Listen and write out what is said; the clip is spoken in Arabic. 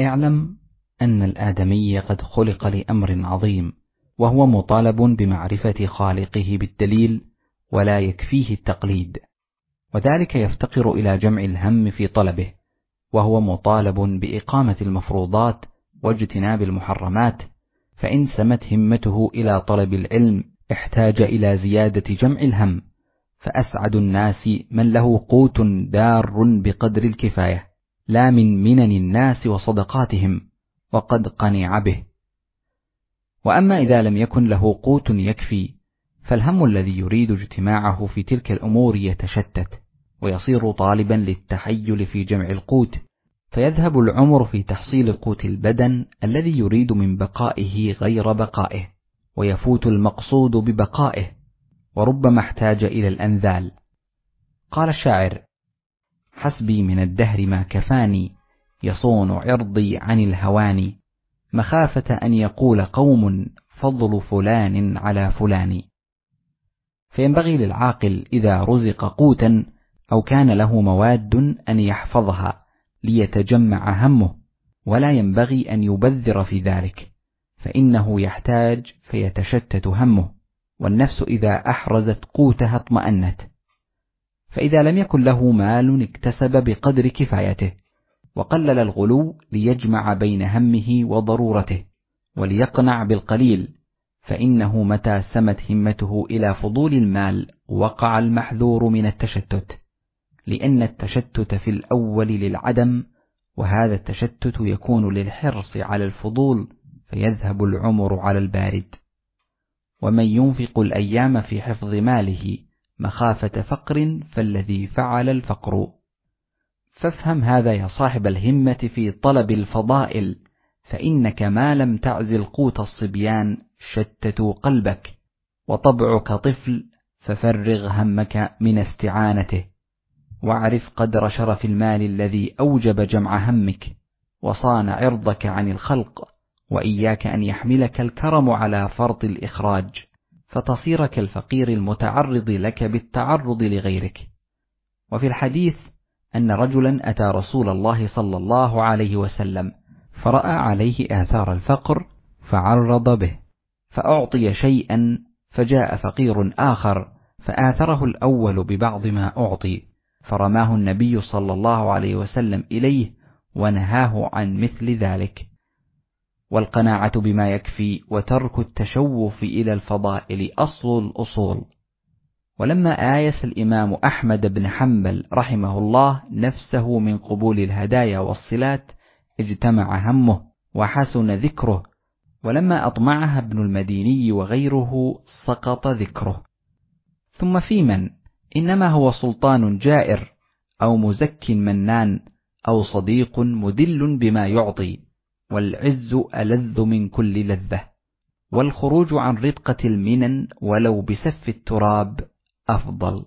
اعلم أن الآدمي قد خلق لأمر عظيم وهو مطالب بمعرفة خالقه بالدليل ولا يكفيه التقليد وذلك يفتقر إلى جمع الهم في طلبه وهو مطالب بإقامة المفروضات واجتناب المحرمات فإن سمت همته إلى طلب العلم احتاج إلى زيادة جمع الهم فأسعد الناس من له قوت دار بقدر الكفاية. لا من منن الناس وصدقاتهم وقد قنع به. وأما إذا لم يكن له قوت يكفي فالهم الذي يريد اجتماعه في تلك الأمور يتشتت ويصير طالبا للتحيل في جمع القوت. فيذهب العمر في تحصيل قوت البدن الذي يريد من بقائه غير بقائه ويفوت المقصود ببقائه وربما احتاج إلى الأنذال. قال الشاعر حسبي من الدهر ما كفاني يصون عرضي عن الهوان مخافة أن يقول قوم فضل فلان على فلان. فينبغي للعاقل إذا رزق قوتا أو كان له مواد أن يحفظها ليتجمع همه ولا ينبغي أن يبذر في ذلك فإنه يحتاج فيتشتت همه. والنفس إذا أحرزت قوتها اطمأنت. فإذا لم يكن له مال اكتسب بقدر كفايته وقلل الغلو ليجمع بين همه وضرورته وليقنع بالقليل فإنه متى سمت همته إلى فضول المال وقع المحذور من التشتت لأن التشتت في الأول للعدم وهذا التشتت يكون للحرص على الفضول فيذهب العمر على البارد. ومن ينفق الأيام في حفظ ماله مخافة فقر فالذي فعل الفقر. فافهم هذا يا صاحب الهمة في طلب الفضائل فإنك ما لم تعزل قوت الصبيان شتتوا قلبك وطبعك طفل ففرغ همك من استعانته. واعرف قدر شرف المال الذي أوجب جمع همك وصان عرضك عن الخلق وإياك أن يحملك الكرم على فرط الإخراج. فتصير كالفقير المتعرض لك بالتعرض لغيرك. وفي الحديث أن رجلا أتى رسول الله صلى الله عليه وسلم فرأى عليه آثار الفقر فعرض به فأعطي شيئا فجاء فقير آخر فآثره الأول ببعض ما أعطي فرماه النبي صلى الله عليه وسلم إليه ونهاه عن مثل ذلك. والقناعة بما يكفي وترك التشوف إلى الفضائل أصل الأصول. ولما آيس الإمام أحمد بن حنبل رحمه الله نفسه من قبول الهدايا والصلات اجتمع همه وحسن ذكره. ولما أطمعها ابن المديني وغيره سقط ذكره. ثم في من؟ إنما هو سلطان جائر أو مزك منان أو صديق مدل بما يعطي. والعز ألذ من كل لذة والخروج عن ربقة المنن ولو بسف التراب أفضل.